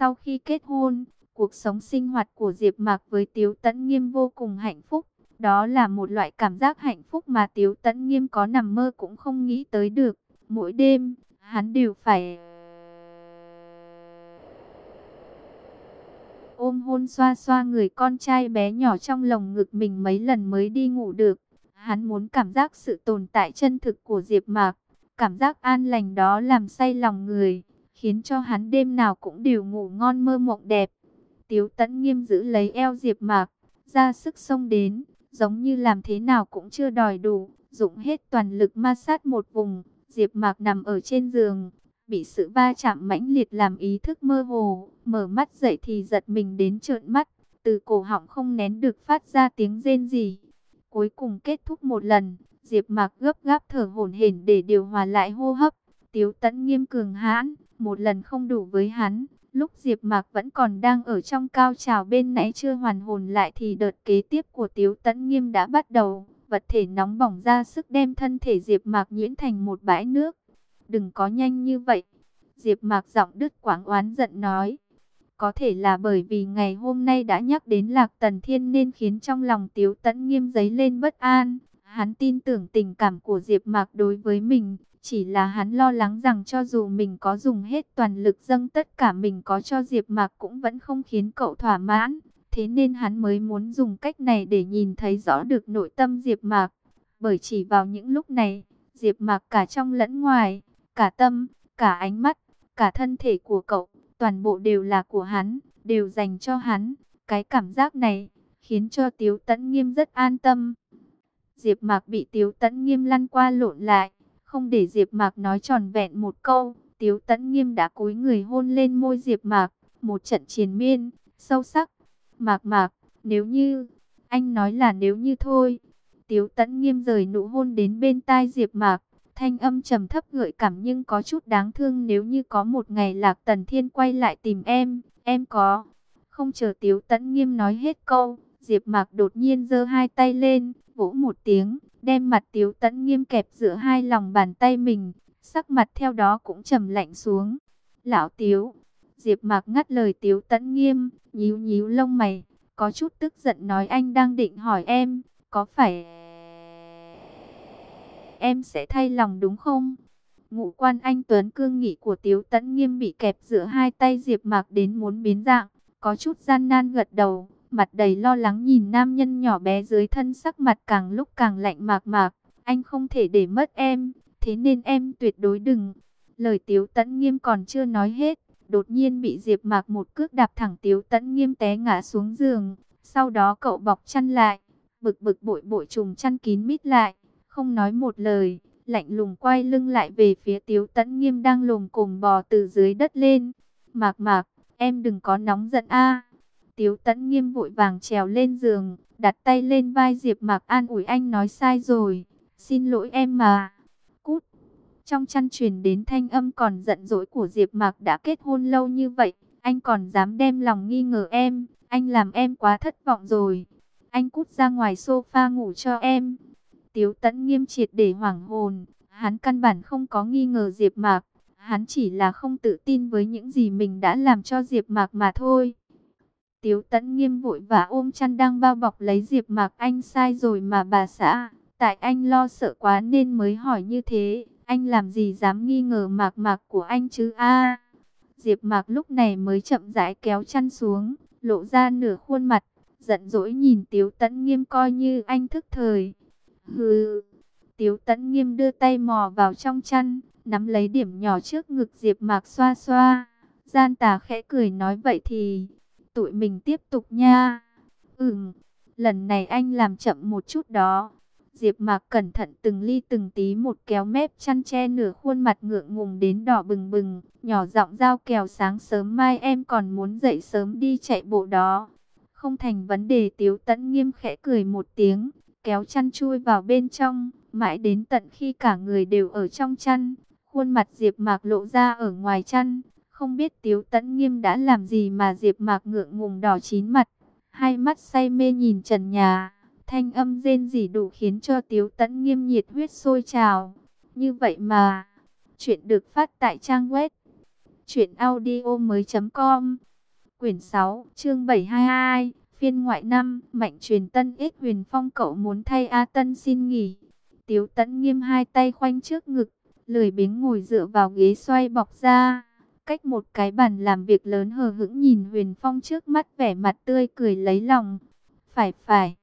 Sau khi kết hôn, cuộc sống sinh hoạt của Diệp Mạc với Tiếu Tấn Nghiêm vô cùng hạnh phúc. Đó là một loại cảm giác hạnh phúc mà Tiếu Tấn Nghiêm có nằm mơ cũng không nghĩ tới được. Mỗi đêm, hắn đều phải ôm hôn xoa xoa người con trai bé nhỏ trong lồng ngực mình mấy lần mới đi ngủ được. Hắn muốn cảm giác sự tồn tại chân thực của Diệp Mạc, cảm giác an lành đó làm say lòng người, khiến cho hắn đêm nào cũng đều ngủ ngon mơ mộng đẹp. Tiếu Tấn Nghiêm giữ lấy eo Diệp Mạc, ra sức xông đến, giống như làm thế nào cũng chưa đòi đủ, dụng hết toàn lực ma sát một vùng. Diệp Mạc nằm ở trên giường, bị sự va chạm mãnh liệt làm ý thức mơ hồ, mở mắt dậy thì giật mình đến trợn mắt, từ cổ họng không nén được phát ra tiếng rên rỉ. Cuối cùng kết thúc một lần, Diệp Mạc gấp gáp thở hổn hển để điều hòa lại hô hấp. Tiếu Tấn nghiêm cường hãn, một lần không đủ với hắn. Lúc Diệp Mạc vẫn còn đang ở trong cao trào bên nãy chưa hoàn hồn lại thì đợt kế tiếp của Tiếu Tấn nghiêm đã bắt đầu. Vật thể nóng bỏng ra sức đem thân thể Diệp Mạc nhuyễn thành một bãi nước. Đừng có nhanh như vậy. Diệp Mạc giọng đứt quãng oán giận nói. Có thể là bởi vì ngày hôm nay đã nhắc đến Lạc Tần Thiên nên khiến trong lòng Tiếu Tấn Nghiêm dấy lên bất an. Hắn tin tưởng tình cảm của Diệp Mạc đối với mình, chỉ là hắn lo lắng rằng cho dù mình có dùng hết toàn lực dâng tất cả mình có cho Diệp Mạc cũng vẫn không khiến cậu thỏa mãn. Thế nên hắn mới muốn dùng cách này để nhìn thấy rõ được nội tâm Diệp Mạc. Bởi chỉ vào những lúc này, Diệp Mạc cả trong lẫn ngoài, cả tâm, cả ánh mắt, cả thân thể của cậu, toàn bộ đều là của hắn, đều dành cho hắn. Cái cảm giác này khiến cho Tiếu Tấn Nghiêm rất an tâm. Diệp Mạc bị Tiếu Tấn Nghiêm lăn qua lộn lại, không để Diệp Mạc nói tròn vẹn một câu, Tiếu Tấn Nghiêm đã cúi người hôn lên môi Diệp Mạc, một trận triền miên, sâu sắc. Mạc Mạc, nếu như, anh nói là nếu như thôi. Tiếu Tấn Nghiêm rời nụ hôn đến bên tai Diệp Mạc, thanh âm trầm thấp gợi cảm nhưng có chút đáng thương nếu như có một ngày Lạc Tần Thiên quay lại tìm em, em có. Không chờ Tiếu Tấn Nghiêm nói hết câu, Diệp Mạc đột nhiên giơ hai tay lên, vỗ một tiếng, đem mặt Tiếu Tấn Nghiêm kẹp giữa hai lòng bàn tay mình, sắc mặt theo đó cũng trầm lạnh xuống. "Lão Tiếu." Diệp Mạc ngắt lời Tiếu Tấn Nghiêm, nhíu nhíu lông mày, có chút tức giận nói anh đang định hỏi em, có phải em sẽ thay lòng đúng không? Ngụ quan anh Tuấn cương nghị của Tiếu Tấn Nghiêm bị kẹp giữa hai tay Diệp Mạc đến muốn biến dạng, có chút gian nan gật đầu, mặt đầy lo lắng nhìn nam nhân nhỏ bé dưới thân sắc mặt càng lúc càng lạnh mạc mạc, anh không thể để mất em, thế nên em tuyệt đối đừng. Lời Tiếu Tấn Nghiêm còn chưa nói hết, đột nhiên bị Diệp Mạc một cước đạp thẳng Tiếu Tấn Nghiêm té ngã xuống giường, sau đó cậu bọc chăn lại, bực bực bội bội trùng chăn kín mít lại, không nói một lời, lạnh lùng quay lưng lại về phía Tiếu Tấn Nghiêm đang lồm cồm bò từ dưới đất lên. "Mạc Mạc, em đừng có nóng giận a." Tiếu Tẫn Nghiêm vội vàng trèo lên giường, đặt tay lên vai Diệp Mạc an ủi anh nói sai rồi, "Xin lỗi em mà." Cút. Trong chăn truyền đến thanh âm còn giận dỗi của Diệp Mạc đã kết hôn lâu như vậy, anh còn dám đem lòng nghi ngờ em, anh làm em quá thất vọng rồi. Anh cút ra ngoài sofa ngủ cho em. Tiếu Tẫn Nghiêm triệt để hoảng hồn, hắn căn bản không có nghi ngờ Diệp Mạc, hắn chỉ là không tự tin với những gì mình đã làm cho Diệp Mạc mà thôi. Tiếu Tẫn Nghiêm vội và ôm chăn đang bao bọc lấy Diệp Mạc anh sai rồi mà bà xã, tại anh lo sợ quá nên mới hỏi như thế, anh làm gì dám nghi ngờ Mạc Mạc của anh chứ a. Diệp Mạc lúc này mới chậm rãi kéo chăn xuống, lộ ra nửa khuôn mặt, giận dỗi nhìn Tiếu Tấn Nghiêm coi như anh thức thời. Hừ. Tiếu Tấn Nghiêm đưa tay mò vào trong chăn, nắm lấy điểm nhỏ trước ngực Diệp Mạc xoa xoa. Gian Tà khẽ cười nói vậy thì tụi mình tiếp tục nha. Ừm, lần này anh làm chậm một chút đó. Diệp Mạc cẩn thận từng ly từng tí một kéo mép chăn che nửa khuôn mặt ngượng ngùng đến đỏ bừng bừng, nhỏ giọng giao kèo sáng sớm mai em còn muốn dậy sớm đi chạy bộ đó. Không thành vấn đề Tiếu Tấn nghiêm khẽ cười một tiếng, kéo chăn chui vào bên trong, mãi đến tận khi cả người đều ở trong chăn, khuôn mặt Diệp Mạc lộ ra ở ngoài chăn, không biết Tiếu Tấn Nghiêm đã làm gì mà Diệp Mạc ngượng ngùng đỏ chín mặt, hai mắt say mê nhìn trần nhà, thanh âm rên rỉ đủ khiến cho Tiếu Tấn Nghiêm nhiệt huyết sôi trào. Như vậy mà, chuyện được phát tại trang web truyệnaudiomoi.com Quyển 6, chương 722, phiên ngoại năm, mạnh truyền tân ích huyền phong cậu muốn thay A Tân xin nghỉ. Tiếu tẫn nghiêm hai tay khoanh trước ngực, lười biếng ngồi dựa vào ghế xoay bọc ra. Cách một cái bàn làm việc lớn hờ hững nhìn huyền phong trước mắt vẻ mặt tươi cười lấy lòng. Phải phải.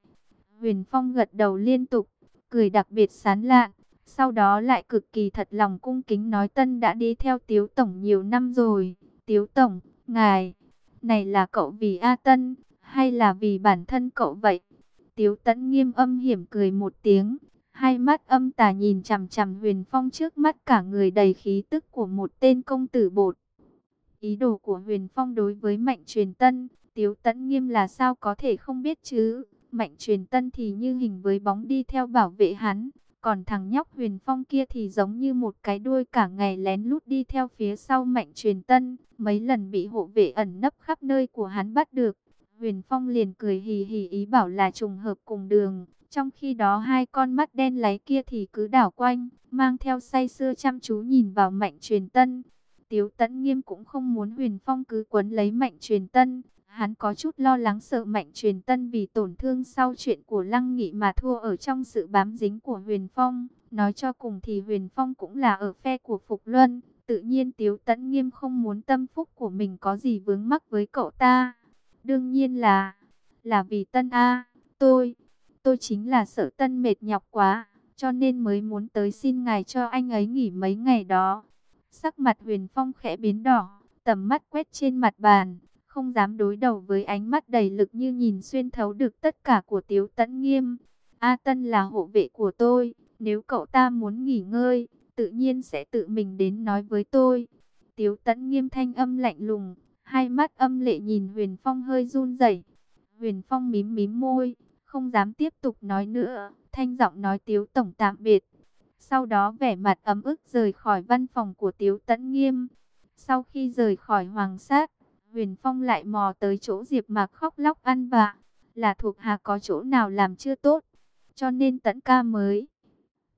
Huyền phong gật đầu liên tục, cười đặc biệt sán lạ. Sau đó lại cực kỳ thật lòng cung kính nói Tân đã đi theo Tiếu Tổng nhiều năm rồi. Tiếu Tổng, ngài này là cậu vì A Tân, hay là vì bản thân cậu vậy? Tiếu tấn nghiêm âm hiểm cười một tiếng, hai mắt âm tà nhìn chằm chằm huyền phong trước mắt cả người đầy khí tức của một tên công tử bột. Ý đồ của huyền phong đối với mạnh truyền tân, tiếu tẫn nghiêm là sao có thể không biết chứ? Mạnh truyền tân thì như hình với bóng đi theo bảo vệ hắn, còn thằng nhóc huyền phong kia thì giống như một cái đuôi cả ngày lén lút đi theo phía sau mạnh truyền tân. Mấy lần bị hộ vệ ẩn nấp khắp nơi của hắn bắt được. Huyền phong liền cười hì hì ý bảo là trùng hợp cùng đường. Trong khi đó hai con mắt đen láy kia thì cứ đảo quanh, mang theo say sưa chăm chú nhìn vào mạnh truyền tân. Tiếu tẫn nghiêm cũng không muốn huyền phong cứ quấn lấy mạnh truyền tân, Hắn có chút lo lắng sợ mạnh truyền tân vì tổn thương sau chuyện của Lăng Nghị mà thua ở trong sự bám dính của Huyền Phong. Nói cho cùng thì Huyền Phong cũng là ở phe của Phục Luân. Tự nhiên Tiếu Tấn Nghiêm không muốn tâm phúc của mình có gì vướng mắc với cậu ta. Đương nhiên là, là vì Tân A, tôi, tôi chính là sợ Tân mệt nhọc quá, cho nên mới muốn tới xin ngài cho anh ấy nghỉ mấy ngày đó. Sắc mặt Huyền Phong khẽ biến đỏ, tầm mắt quét trên mặt bàn, không dám đối đầu với ánh mắt đầy lực như nhìn xuyên thấu được tất cả của Tiếu Tấn Nghiêm. A Tân là hộ vệ của tôi, nếu cậu ta muốn nghỉ ngơi, tự nhiên sẽ tự mình đến nói với tôi. Tiếu Tấn Nghiêm thanh âm lạnh lùng, hai mắt âm lệ nhìn Huyền Phong hơi run rẩy. Huyền Phong mím mím môi, không dám tiếp tục nói nữa, thanh giọng nói Tiếu Tổng tạm biệt. Sau đó vẻ mặt ấm ức rời khỏi văn phòng của Tiếu Tấn Nghiêm. Sau khi rời khỏi hoàng sát, Huyền Phong lại mò tới chỗ Diệp Mạc khóc lóc ăn vạ, là thuộc hạ có chỗ nào làm chưa tốt, cho nên Tấn ca mới.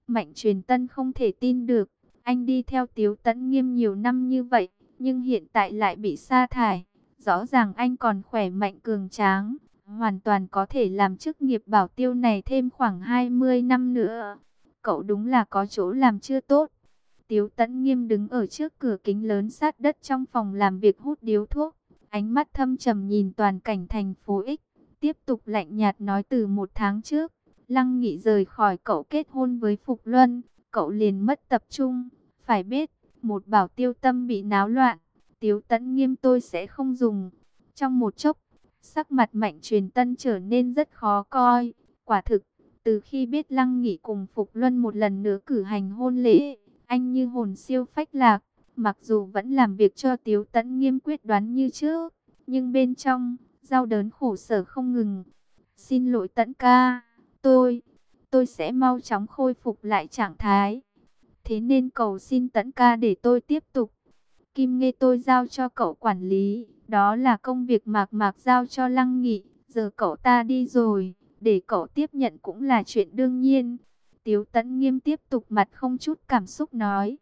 Mạnh Truyền Tân không thể tin được, anh đi theo Tiếu Tấn Nghiêm nhiều năm như vậy, nhưng hiện tại lại bị sa thải, rõ ràng anh còn khỏe mạnh cường tráng, hoàn toàn có thể làm chức nghiệp bảo tiêu này thêm khoảng 20 năm nữa. Cậu đúng là có chỗ làm chưa tốt. Tiếu Tấn Nghiêm đứng ở trước cửa kính lớn sát đất trong phòng làm việc hút điếu thuốc ánh mắt thâm trầm nhìn toàn cảnh thành phố X, tiếp tục lạnh nhạt nói từ một tháng trước, Lăng Nghị rời khỏi cậu kết hôn với Phục Luân, cậu liền mất tập trung, phải biết, một bảo tiêu tâm bị náo loạn, tiếu tẫn nghiêm tôi sẽ không dùng. Trong một chốc, sắc mặt mạnh truyền tân trở nên rất khó coi, quả thực, từ khi biết Lăng Nghị cùng Phục Luân một lần nữa cử hành hôn lễ, anh như hồn siêu phách lạc, Mặc dù vẫn làm việc cho Tiếu Tấn nghiêm quyết đoán như trước, nhưng bên trong, đau đớn khổ sở không ngừng. Xin lỗi Tấn ca, tôi, tôi sẽ mau chóng khôi phục lại trạng thái. Thế nên cầu xin Tấn ca để tôi tiếp tục. Kim Nghê tôi giao cho cậu quản lý, đó là công việc mạc mạc giao cho Lăng Nghị. Giờ cậu ta đi rồi, để cậu tiếp nhận cũng là chuyện đương nhiên. Tiếu Tấn nghiêm tiếp tục mặt không chút cảm xúc nói.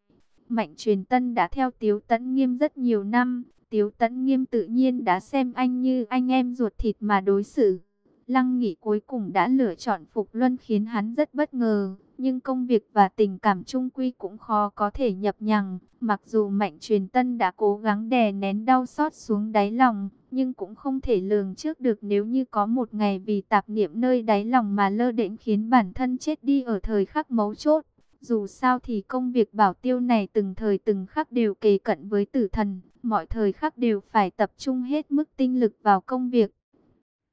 Mạnh truyền tân đã theo Tiếu Tấn Nghiêm rất nhiều năm. Tiếu Tấn Nghiêm tự nhiên đã xem anh như anh em ruột thịt mà đối xử. Lăng Nghị cuối cùng đã lựa chọn Phục Luân khiến hắn rất bất ngờ. Nhưng công việc và tình cảm trung quy cũng khó có thể nhập nhằng. Mặc dù Mạnh Truyền Tân đã cố gắng đè nén đau xót xuống đáy lòng. Nhưng cũng không thể lường trước được nếu như có một ngày vì tạp niệm nơi đáy lòng mà lơ đễnh khiến bản thân chết đi ở thời khắc mấu chốt. Dù sao thì công việc bảo tiêu này từng thời từng khắc đều kề cận với tử thần, mọi thời khắc đều phải tập trung hết mức tinh lực vào công việc.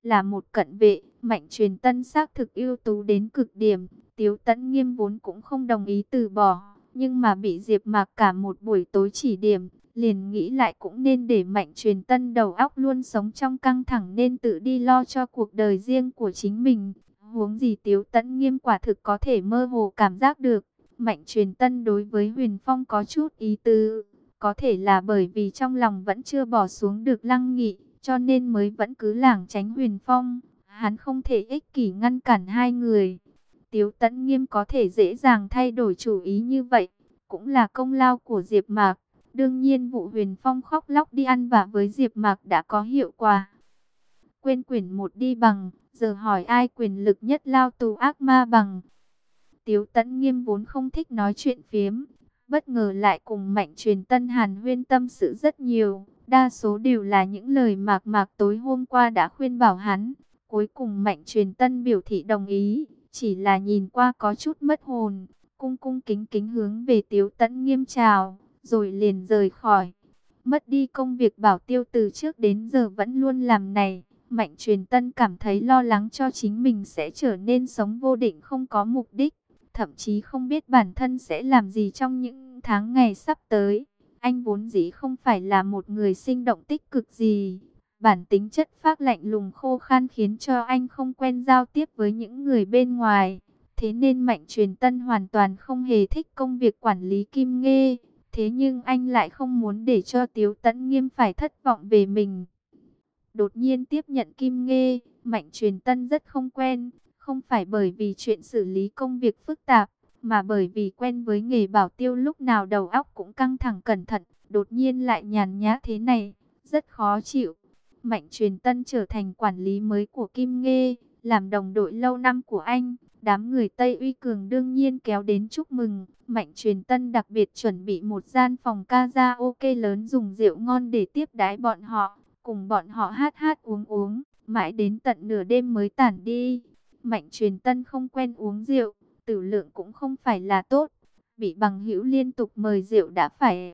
Là một cận vệ, mạnh truyền tân xác thực ưu tú đến cực điểm, tiếu tẫn nghiêm vốn cũng không đồng ý từ bỏ, nhưng mà bị Diệp Mạc cả một buổi tối chỉ điểm, liền nghĩ lại cũng nên để mạnh truyền tân đầu óc luôn sống trong căng thẳng nên tự đi lo cho cuộc đời riêng của chính mình. Huống gì tiếu tẫn nghiêm quả thực có thể mơ hồ cảm giác được, Mạnh truyền tân đối với Huyền Phong có chút ý tứ, có thể là bởi vì trong lòng vẫn chưa bỏ xuống được lăng nghị, cho nên mới vẫn cứ lảng tránh Huyền Phong. Hắn không thể ích kỷ ngăn cản hai người. Tiếu Tấn Nghiêm có thể dễ dàng thay đổi chủ ý như vậy, cũng là công lao của Diệp Mạc. Đương nhiên vụ huyền phong khóc lóc đi ăn và với Diệp Mạc đã có hiệu quả. Quên quyển một đi bằng, giờ hỏi ai quyền lực nhất lao tù ác ma bằng. Tiếu Tấn nghiêm vốn không thích nói chuyện phiếm, bất ngờ lại cùng mạnh truyền tân hàn huyên tâm sự rất nhiều. Đa số đều là những lời mạc mạc tối hôm qua đã khuyên bảo hắn. Cuối cùng mạnh truyền tân biểu thị đồng ý, chỉ là nhìn qua có chút mất hồn. Cung cung kính kính hướng về tiếu tẫn nghiêm chào, rồi liền rời khỏi. Mất đi công việc bảo tiêu từ trước đến giờ vẫn luôn làm này. Mạnh truyền tân cảm thấy lo lắng cho chính mình sẽ trở nên sống vô định không có mục đích. Thậm chí không biết bản thân sẽ làm gì trong những tháng ngày sắp tới. Anh vốn dĩ không phải là một người sinh động tích cực gì. Bản tính chất phác lạnh lùng khô khan khiến cho anh không quen giao tiếp với những người bên ngoài. Thế nên Mạnh Truyền Tân hoàn toàn không hề thích công việc quản lý Kim Nghê. Thế nhưng anh lại không muốn để cho Tiếu Tấn Nghiêm phải thất vọng về mình. Đột nhiên tiếp nhận Kim Nghê, Mạnh Truyền Tân rất không quen. Không phải bởi vì chuyện xử lý công việc phức tạp, mà bởi vì quen với nghề bảo tiêu lúc nào đầu óc cũng căng thẳng cẩn thận, đột nhiên lại nhàn nhã thế này, rất khó chịu. Mạnh truyền tân trở thành quản lý mới của Kim Nghê, làm đồng đội lâu năm của anh. Đám người Tây Uy Cường đương nhiên kéo đến chúc mừng. Mạnh truyền tân đặc biệt chuẩn bị một gian phòng ca ra ok lớn dùng rượu ngon để tiếp đái bọn họ. Cùng bọn họ hát hát uống uống, mãi đến tận nửa đêm mới tản đi. Mạnh truyền tân không quen uống rượu, tử lượng cũng không phải là tốt. Bị bằng hữu liên tục mời rượu đã phải...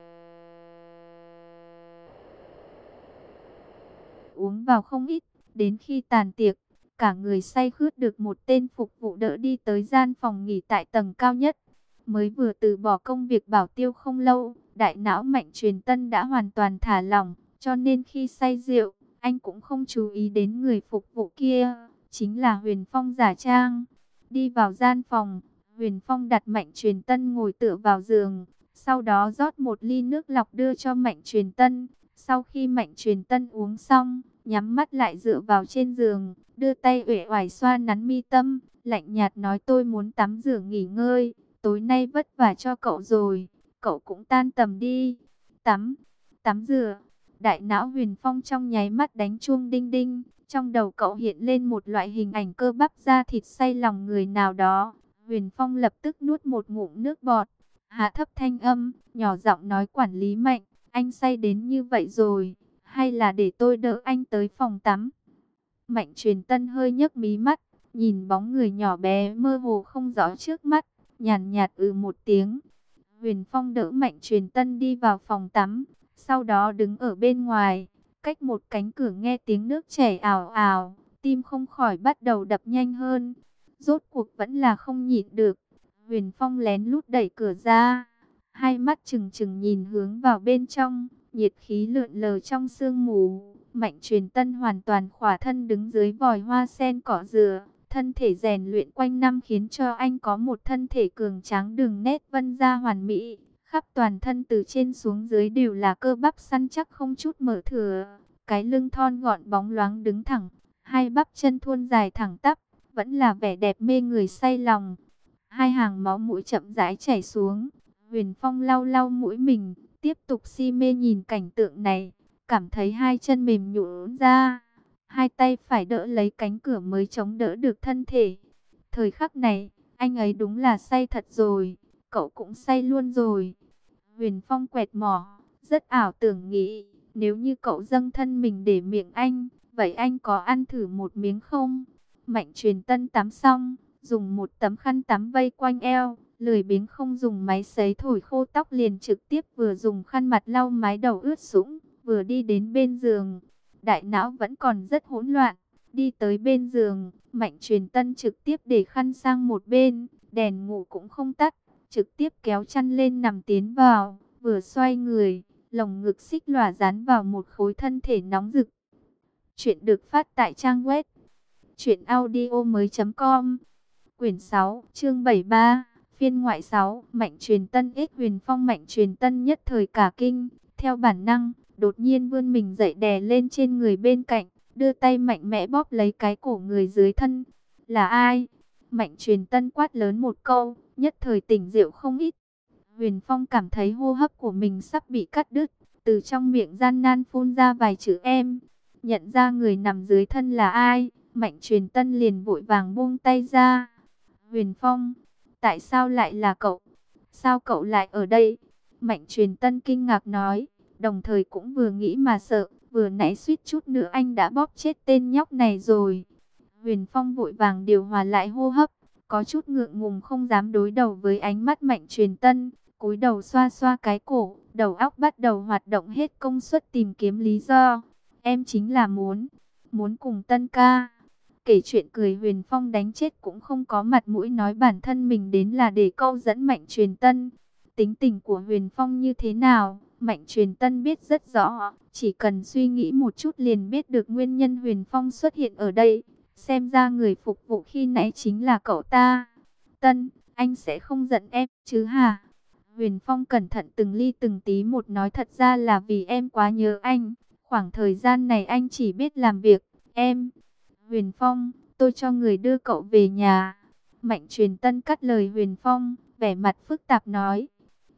Uống vào không ít, đến khi tàn tiệc, cả người say khướt được một tên phục vụ đỡ đi tới gian phòng nghỉ tại tầng cao nhất. Mới vừa từ bỏ công việc bảo tiêu không lâu, đại não mạnh truyền tân đã hoàn toàn thả lỏng, cho nên khi say rượu, anh cũng không chú ý đến người phục vụ kia, chính là Huyền Phong giả trang. Đi vào gian phòng, Huyền Phong đặt Mạnh Truyền Tân ngồi tựa vào giường, sau đó rót một ly nước lọc đưa cho Mạnh Truyền Tân. Sau khi Mạnh Truyền Tân uống xong, nhắm mắt lại dựa vào trên giường, đưa tay uể oải xoa nắn mi tâm, lạnh nhạt nói tôi muốn tắm rửa nghỉ ngơi, tối nay vất vả cho cậu rồi, cậu cũng tan tầm đi. Tắm, tắm rửa. Đại não Huyền Phong trong nháy mắt đánh chuông đinh đinh, trong đầu cậu hiện lên một loại hình ảnh cơ bắp da thịt say lòng người nào đó. Huyền Phong lập tức nuốt một ngụm nước bọt, hạ thấp thanh âm, nhỏ giọng nói quản lý mạnh, anh say đến như vậy rồi, hay là để tôi đỡ anh tới phòng tắm. Mạnh truyền tân hơi nhấc mí mắt, nhìn bóng người nhỏ bé mơ hồ không rõ trước mắt, nhàn nhạt ừ một tiếng. Huyền Phong đỡ Mạnh truyền tân đi vào phòng tắm, sau đó đứng ở bên ngoài, cách một cánh cửa nghe tiếng nước chảy ảo ảo, tim không khỏi bắt đầu đập nhanh hơn. Rốt cuộc vẫn là không nhịn được. Huyền Phong lén lút đẩy cửa ra, hai mắt chừng chừng nhìn hướng vào bên trong, nhiệt khí lượn lờ trong sương mù. Mạnh truyền tân hoàn toàn khỏa thân đứng dưới vòi hoa sen cỏ dừa, thân thể rèn luyện quanh năm khiến cho anh có một thân thể cường tráng đường nét vân ra hoàn mỹ. Khắp toàn thân từ trên xuống dưới đều là cơ bắp săn chắc không chút mở thừa. Cái lưng thon gọn bóng loáng đứng thẳng, hai bắp chân thuôn dài thẳng tắp, vẫn là vẻ đẹp mê người say lòng. Hai hàng máu mũi chậm rãi chảy xuống, Huyền Phong lau lau mũi mình, tiếp tục si mê nhìn cảnh tượng này, cảm thấy hai chân mềm nhũn ra, hai tay phải đỡ lấy cánh cửa mới chống đỡ được thân thể. Thời khắc này, anh ấy đúng là say thật rồi, cậu cũng say luôn rồi. Huyền Phong quẹt mỏ, rất ảo tưởng nghĩ, nếu như cậu dâng thân mình để miệng anh, vậy anh có ăn thử một miếng không? Mạnh truyền tân tắm xong, dùng một tấm khăn tắm vây quanh eo, lười biếng không dùng máy sấy thổi khô tóc liền trực tiếp vừa dùng khăn mặt lau mái đầu ướt sũng, vừa đi đến bên giường. Đại não vẫn còn rất hỗn loạn, đi tới bên giường, mạnh truyền tân trực tiếp để khăn sang một bên, đèn ngủ cũng không tắt, trực tiếp kéo chăn lên nằm tiến vào, vừa xoay người, lồng ngực xích lòa dán vào một khối thân thể nóng rực. Chuyện được phát tại trang web Chuyện audio mới com Quyển 6, chương 73, phiên ngoại 6, Mạnh truyền tân ích huyền phong Mạnh truyền tân nhất thời cả kinh, theo bản năng, đột nhiên vươn mình dậy đè lên trên người bên cạnh, đưa tay mạnh mẽ bóp lấy cái cổ người dưới thân. Là ai? Mạnh truyền tân quát lớn một câu, nhất thời tỉnh rượu không ít. Huyền Phong cảm thấy hô hấp của mình sắp bị cắt đứt, từ trong miệng gian nan phun ra vài chữ em. Nhận ra người nằm dưới thân là ai, Mạnh Truyền Tân liền vội vàng buông tay ra. Huyền Phong, tại sao lại là cậu? Sao cậu lại ở đây? Mạnh Truyền Tân kinh ngạc nói, đồng thời cũng vừa nghĩ mà sợ, vừa nãy suýt chút nữa anh đã bóp chết tên nhóc này rồi. Huyền Phong vội vàng điều hòa lại hô hấp, có chút ngượng ngùng không dám đối đầu với ánh mắt Mạnh Truyền Tân, cúi đầu xoa xoa cái cổ, đầu óc bắt đầu hoạt động hết công suất tìm kiếm lý do. Em chính là muốn, muốn cùng Tân ca. Kể chuyện cười Huyền Phong đánh chết cũng không có mặt mũi nói bản thân mình đến là để câu dẫn Mạnh Truyền Tân. Tính tình của Huyền Phong như thế nào, Mạnh Truyền Tân biết rất rõ, chỉ cần suy nghĩ một chút liền biết được nguyên nhân Huyền Phong xuất hiện ở đây. Xem ra người phục vụ khi nãy chính là cậu ta. Tân, anh sẽ không giận em chứ hả? Huyền Phong cẩn thận từng ly từng tí một nói thật ra là vì em quá nhớ anh. Khoảng thời gian này anh chỉ biết làm việc, em. Huyền Phong, tôi cho người đưa cậu về nhà. Mạnh truyền tân cắt lời Huyền Phong, vẻ mặt phức tạp nói.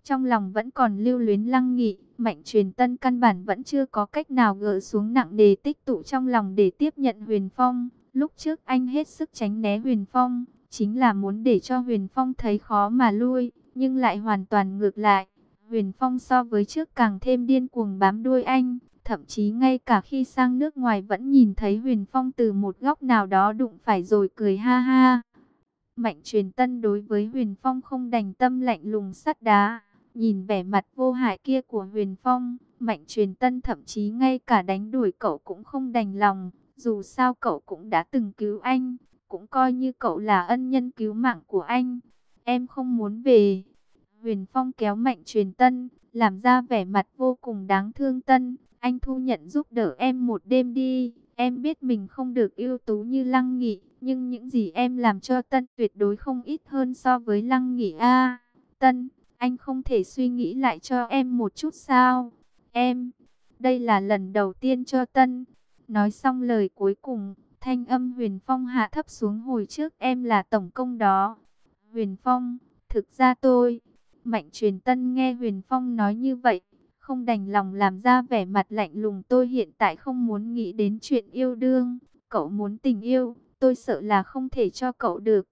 Trong lòng vẫn còn lưu luyến lăng nghị, mạnh truyền tân căn bản vẫn chưa có cách nào gỡ xuống nặng đề tích tụ trong lòng để tiếp nhận Huyền Phong. Lúc trước anh hết sức tránh né Huyền Phong, chính là muốn để cho Huyền Phong thấy khó mà lui, nhưng lại hoàn toàn ngược lại. Huyền Phong so với trước càng thêm điên cuồng bám đuôi anh, thậm chí ngay cả khi sang nước ngoài vẫn nhìn thấy Huyền Phong từ một góc nào đó đụng phải rồi cười ha ha. Mạnh truyền tân đối với Huyền Phong không đành tâm lạnh lùng sắt đá, nhìn vẻ mặt vô hại kia của Huyền Phong, Mạnh truyền tân thậm chí ngay cả đánh đuổi cậu cũng không đành lòng, dù sao cậu cũng đã từng cứu anh, cũng coi như cậu là ân nhân cứu mạng của anh. Em không muốn về. Huyền Phong kéo mạnh truyền tân, làm ra vẻ mặt vô cùng đáng thương tân. Anh thu nhận giúp đỡ em một đêm đi. Em biết mình không được ưu tú như Lăng Nghị, nhưng những gì em làm cho Tân tuyệt đối không ít hơn so với Lăng Nghị a. Tân, anh không thể suy nghĩ lại cho em một chút sao? Em, đây là lần đầu tiên cho Tân. Nói xong lời cuối cùng, thanh âm Huyền Phong hạ thấp xuống hồi trước em là tổng công đó. Huyền Phong, thực ra tôi, Mạnh Truyền Tân nghe Huyền Phong nói như vậy, không đành lòng làm ra vẻ mặt lạnh lùng tôi hiện tại không muốn nghĩ đến chuyện yêu đương, cậu muốn tình yêu, tôi sợ là không thể cho cậu được.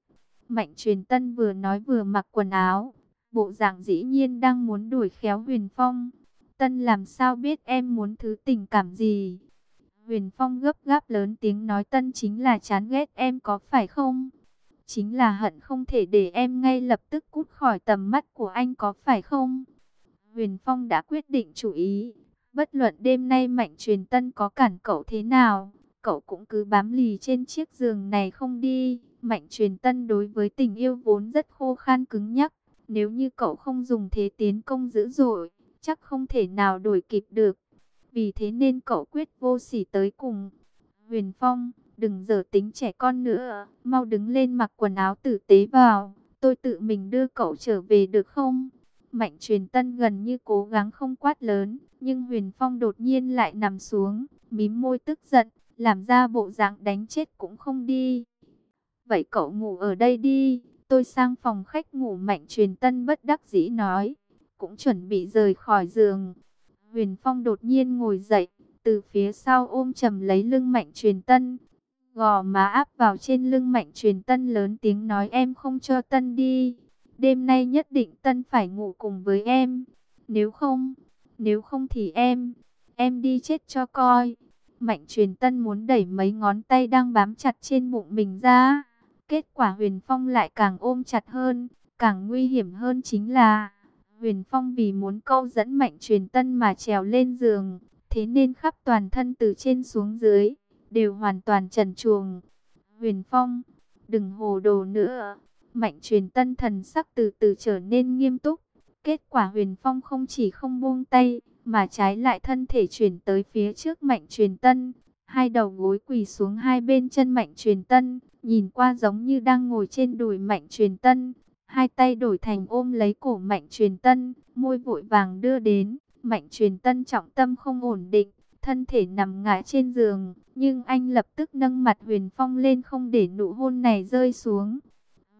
Mạnh Truyền Tân vừa nói vừa mặc quần áo, bộ dạng dĩ nhiên đang muốn đuổi khéo Huyền Phong. Tân làm sao biết em muốn thứ tình cảm gì? Huyền Phong gấp gáp lớn tiếng nói Tân chính là chán ghét em có phải không? Chính là hận không thể để em ngay lập tức cút khỏi tầm mắt của anh có phải không? Huyền Phong đã quyết định chủ ý. Bất luận đêm nay Mạnh Truyền Tân có cản cậu thế nào, cậu cũng cứ bám lì trên chiếc giường này không đi. Mạnh Truyền Tân đối với tình yêu vốn rất khô khan cứng nhắc. Nếu như cậu không dùng thế tiến công dữ dội, chắc không thể nào đổi kịp được. Vì thế nên cậu quyết vô sỉ tới cùng. Huyền Phong, đừng dở tính trẻ con nữa, mau đứng lên mặc quần áo tử tế vào, tôi tự mình đưa cậu trở về được không? Mạnh truyền tân gần như cố gắng không quát lớn, nhưng Huyền Phong đột nhiên lại nằm xuống, mím môi tức giận, làm ra bộ dạng đánh chết cũng không đi. Vậy cậu ngủ ở đây đi, tôi sang phòng khách ngủ mạnh truyền tân bất đắc dĩ nói, cũng chuẩn bị rời khỏi giường. Huyền Phong đột nhiên ngồi dậy, từ phía sau ôm chầm lấy lưng mạnh truyền tân, gò má áp vào trên lưng mạnh truyền tân lớn tiếng nói em không cho tân đi. Đêm nay nhất định tân phải ngủ cùng với em. Nếu không, nếu không thì em, em đi chết cho coi. Mạnh truyền tân muốn đẩy mấy ngón tay đang bám chặt trên bụng mình ra. Kết quả Huyền Phong lại càng ôm chặt hơn, càng nguy hiểm hơn chính là... Huyền Phong vì muốn câu dẫn mạnh truyền tân mà trèo lên giường, thế nên khắp toàn thân từ trên xuống dưới, đều hoàn toàn trần truồng. Huyền Phong, đừng hồ đồ nữa. Mạnh truyền tân thần sắc từ từ trở nên nghiêm túc. Kết quả Huyền Phong không chỉ không buông tay, mà trái lại thân thể chuyển tới phía trước mạnh truyền tân. Hai đầu gối quỳ xuống hai bên chân mạnh truyền tân, nhìn qua giống như đang ngồi trên đùi mạnh truyền tân. Hai tay đổi thành ôm lấy cổ mạnh truyền tân, môi vội vàng đưa đến. Mạnh truyền tân trọng tâm không ổn định, thân thể nằm ngã trên giường, nhưng anh lập tức nâng mặt Huyền Phong lên không để nụ hôn này rơi xuống.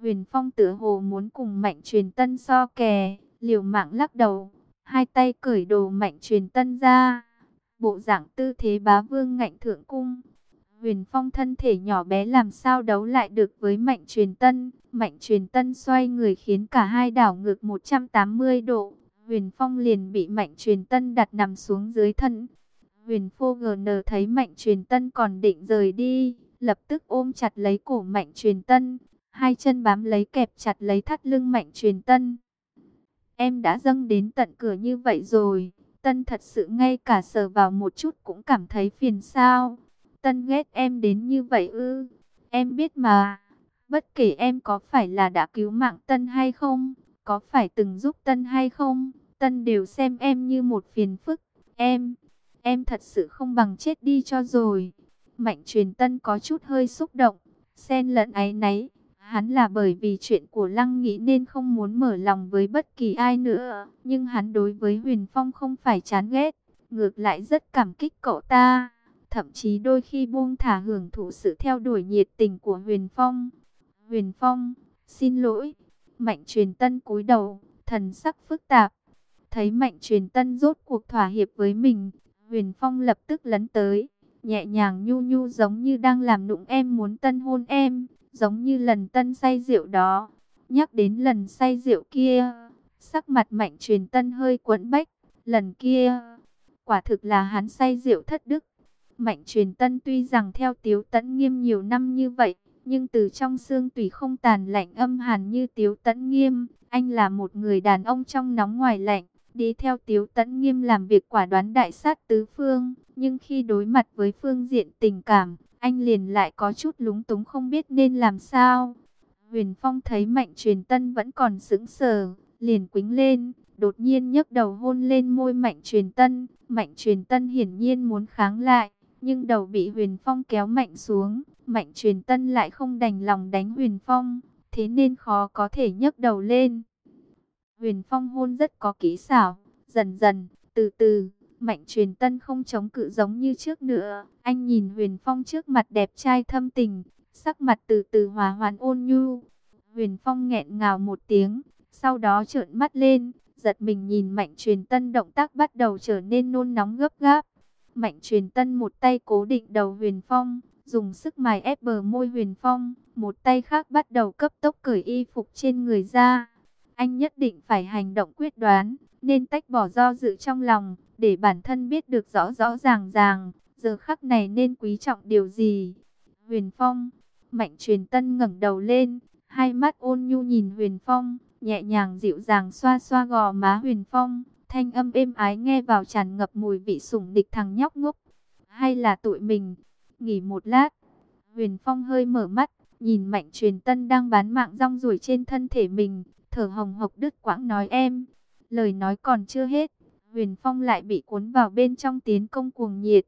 Huyền Phong tựa hồ muốn cùng Mạnh Truyền Tân so kè, liều mạng lắc đầu, hai tay cởi đồ Mạnh Truyền Tân ra, bộ dạng tư thế bá vương ngạnh thượng cung. Huyền Phong thân thể nhỏ bé làm sao đấu lại được với Mạnh Truyền Tân. Mạnh Truyền Tân xoay người khiến cả hai đảo ngược 180 độ. Huyền Phong liền bị Mạnh Truyền Tân đặt nằm xuống dưới thân. Huyền Phô GN thấy Mạnh Truyền Tân còn định rời đi, lập tức ôm chặt lấy cổ Mạnh Truyền Tân, hai chân bám lấy kẹp chặt lấy thắt lưng Mạnh Truyền Tân. Em đã dâng đến tận cửa như vậy rồi, Tân thật sự ngay cả sờ vào một chút cũng cảm thấy phiền sao. Tân ghét em đến như vậy ư, em biết mà, bất kể em có phải là đã cứu mạng Tân hay không, có phải từng giúp Tân hay không, Tân đều xem em như một phiền phức, em, em thật sự không bằng chết đi cho rồi. Mạnh truyền Tân có chút hơi xúc động, xen lẫn áy náy. Hắn là bởi vì chuyện của Lăng Nghĩ nên không muốn mở lòng với bất kỳ ai nữa. Nhưng hắn đối với Huyền Phong không phải chán ghét. Ngược lại rất cảm kích cậu ta. Thậm chí đôi khi buông thả hưởng thụ sự theo đuổi nhiệt tình của Huyền Phong. Huyền Phong, xin lỗi. Mạnh truyền tân cúi đầu, thần sắc phức tạp. Thấy mạnh truyền tân rốt cuộc thỏa hiệp với mình. Huyền Phong lập tức lấn tới. Nhẹ nhàng nhu nhu giống như đang làm nụng em muốn tân hôn em giống như lần tân say rượu đó. Nhắc đến lần say rượu kia, sắc mặt mạnh truyền tân hơi quẫn bách, lần kia, quả thực là hắn say rượu thất đức. Mạnh truyền tân tuy rằng theo tiếu tẫn nghiêm nhiều năm như vậy, nhưng từ trong xương tùy không tàn lạnh âm hàn như tiếu tẫn nghiêm. Anh là một người đàn ông trong nóng ngoài lạnh, đi theo tiếu tẫn nghiêm làm việc quả đoán đại sát tứ phương. Nhưng khi đối mặt với phương diện tình cảm, anh liền lại có chút lúng túng không biết nên làm sao. Huyền Phong thấy Mạnh Truyền Tân vẫn còn sững sờ, liền quính lên, đột nhiên nhấc đầu hôn lên môi Mạnh Truyền Tân. Mạnh Truyền Tân hiển nhiên muốn kháng lại, nhưng đầu bị Huyền Phong kéo mạnh xuống. Mạnh Truyền Tân lại không đành lòng đánh Huyền Phong, thế nên khó có thể nhấc đầu lên. Huyền Phong hôn rất có kỹ xảo, dần dần, từ từ Mạnh truyền tân không chống cự giống như trước nữa. Anh nhìn Huyền Phong trước mặt đẹp trai thâm tình, sắc mặt từ từ hòa hoãn ôn nhu. Huyền Phong nghẹn ngào một tiếng, sau đó trợn mắt lên, giật mình nhìn Mạnh truyền tân động tác bắt đầu trở nên nôn nóng gấp gáp. Mạnh truyền tân một tay cố định đầu Huyền Phong, dùng sức mài ép bờ môi Huyền Phong, một tay khác bắt đầu cấp tốc cởi y phục trên người ra. Anh nhất định phải hành động quyết đoán, nên tách bỏ do dự trong lòng, để bản thân biết được rõ rõ ràng ràng, giờ khắc này nên quý trọng điều gì. Huyền Phong, Mạnh Truyền Tân ngẩng đầu lên, hai mắt ôn nhu nhìn Huyền Phong, nhẹ nhàng dịu dàng xoa xoa gò má Huyền Phong, thanh âm êm ái nghe vào tràn ngập mùi vị sủng địch thằng nhóc ngốc. Hay là tụi mình? Nghỉ một lát. Huyền Phong hơi mở mắt, nhìn Mạnh Truyền Tân đang bán mạng rong ruổi trên thân thể mình, thở hồng hộc đứt quãng nói em. Lời nói còn chưa hết, Huyền Phong lại bị cuốn vào bên trong tiến công cuồng nhiệt.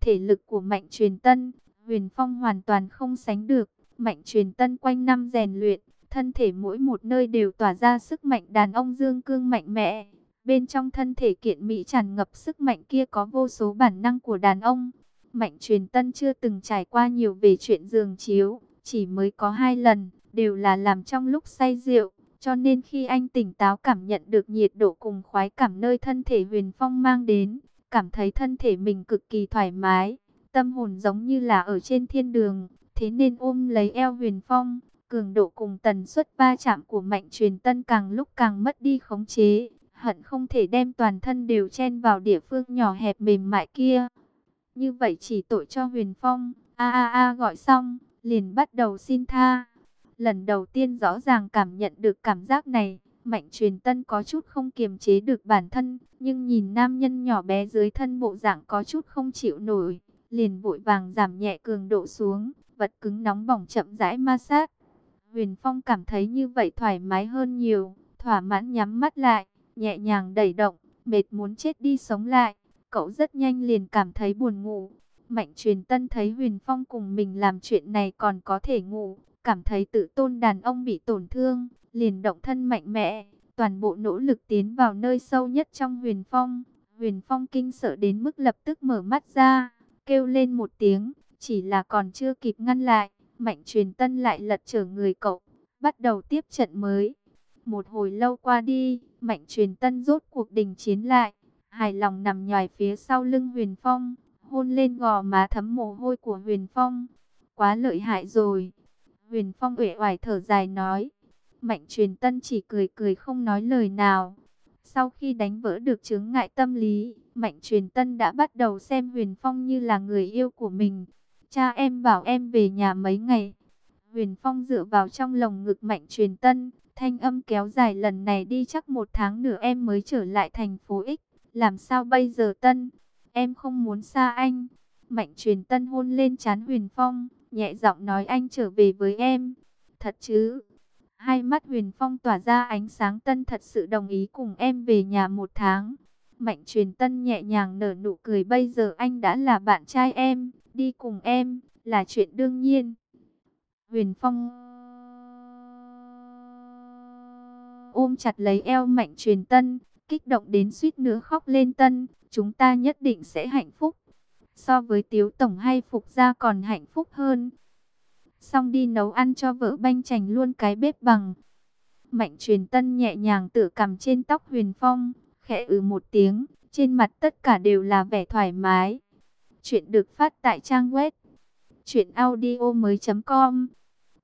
Thể lực của Mạnh Truyền Tân, Huyền Phong hoàn toàn không sánh được. Mạnh Truyền Tân quanh năm rèn luyện, thân thể mỗi một nơi đều tỏa ra sức mạnh đàn ông dương cương mạnh mẽ. Bên trong thân thể kiện mỹ tràn ngập sức mạnh kia có vô số bản năng của đàn ông. Mạnh Truyền Tân chưa từng trải qua nhiều về chuyện giường chiếu, chỉ mới có hai lần, đều là làm trong lúc say rượu. Cho nên khi anh tỉnh táo cảm nhận được nhiệt độ cùng khoái cảm nơi thân thể Huyền Phong mang đến, cảm thấy thân thể mình cực kỳ thoải mái, tâm hồn giống như là ở trên thiên đường, thế nên ôm lấy eo Huyền Phong, cường độ cùng tần suất va chạm của mạnh truyền tân càng lúc càng mất đi khống chế, hận không thể đem toàn thân đều chen vào địa phương nhỏ hẹp mềm mại kia. Như vậy chỉ tội cho Huyền Phong, a a a gọi xong, liền bắt đầu xin tha. Lần đầu tiên rõ ràng cảm nhận được cảm giác này, Mạnh truyền tân có chút không kiềm chế được bản thân, nhưng nhìn nam nhân nhỏ bé dưới thân bộ dạng có chút không chịu nổi, liền vội vàng giảm nhẹ cường độ xuống, vật cứng nóng bỏng chậm rãi ma sát. Huyền Phong cảm thấy như vậy thoải mái hơn nhiều, thỏa mãn nhắm mắt lại, nhẹ nhàng đẩy động, mệt muốn chết đi sống lại. Cậu rất nhanh liền cảm thấy buồn ngủ. Mạnh truyền tân thấy Huyền Phong cùng mình làm chuyện này còn có thể ngủ, cảm thấy tự tôn đàn ông bị tổn thương, liền động thân mạnh mẽ, toàn bộ nỗ lực tiến vào nơi sâu nhất trong huyền phong. Huyền phong kinh sợ đến mức lập tức mở mắt ra, kêu lên một tiếng, chỉ là còn chưa kịp ngăn lại, mạnh truyền tân lại lật trở người cậu, bắt đầu tiếp trận mới. Một hồi lâu qua đi, Mạnh truyền tân rốt cuộc đình chiến lại. Hài lòng nằm nhòi phía sau lưng Huyền Phong, hôn lên gò má thấm mồ hôi của Huyền Phong. Quá lợi hại rồi. Huyền Phong uể oải thở dài nói. Mạnh truyền tân chỉ cười cười không nói lời nào. Sau khi đánh vỡ được chứng ngại tâm lý, Mạnh truyền tân đã bắt đầu xem Huyền Phong như là người yêu của mình. Cha em bảo em về nhà mấy ngày. Huyền Phong dựa vào trong lồng ngực Mạnh truyền tân, thanh âm kéo dài lần này đi chắc một tháng nữa em mới trở lại thành phố X. Làm sao bây giờ tân? Em không muốn xa anh. Mạnh truyền tân hôn lên chán Huyền Phong, nhẹ giọng nói anh trở về với em. Thật chứ? Hai mắt Huyền Phong tỏa ra ánh sáng tân thật sự đồng ý cùng em về nhà một tháng. Mạnh truyền tân nhẹ nhàng nở nụ cười bây giờ anh đã là bạn trai em, đi cùng em, là chuyện đương nhiên. Huyền Phong ôm chặt lấy eo mạnh truyền tân, kích động đến suýt nữa khóc lên tân, chúng ta nhất định sẽ hạnh phúc. So với tiếu tổng hay phục gia còn hạnh phúc hơn. Xong đi nấu ăn cho vợ banh chành luôn cái bếp bằng. Mạnh truyền tân nhẹ nhàng tự cầm trên tóc huyền phong, khẽ ừ một tiếng, trên mặt tất cả đều là vẻ thoải mái. Chuyện được phát tại trang web audio mới.com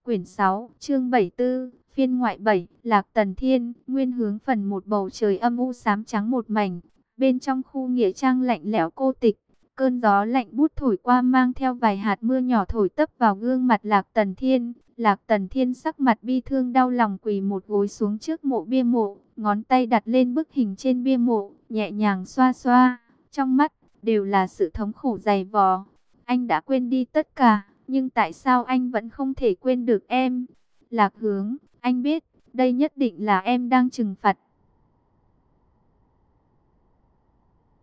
Quyển 6, chương 74 Phiên ngoại 7, Lạc Tần Thiên, nguyên hướng phần một bầu trời âm u xám trắng một mảnh, bên trong khu nghĩa trang lạnh lẽo cô tịch, cơn gió lạnh bút thổi qua mang theo vài hạt mưa nhỏ thổi tấp vào gương mặt Lạc Tần Thiên. Lạc Tần Thiên sắc mặt bi thương đau lòng quỳ một gối xuống trước mộ bia mộ, ngón tay đặt lên bức hình trên bia mộ, nhẹ nhàng xoa xoa, trong mắt đều là sự thống khổ dày vò. Anh đã quên đi tất cả, nhưng tại sao anh vẫn không thể quên được em? Lạc hướng, anh biết, đây nhất định là em đang trừng phạt.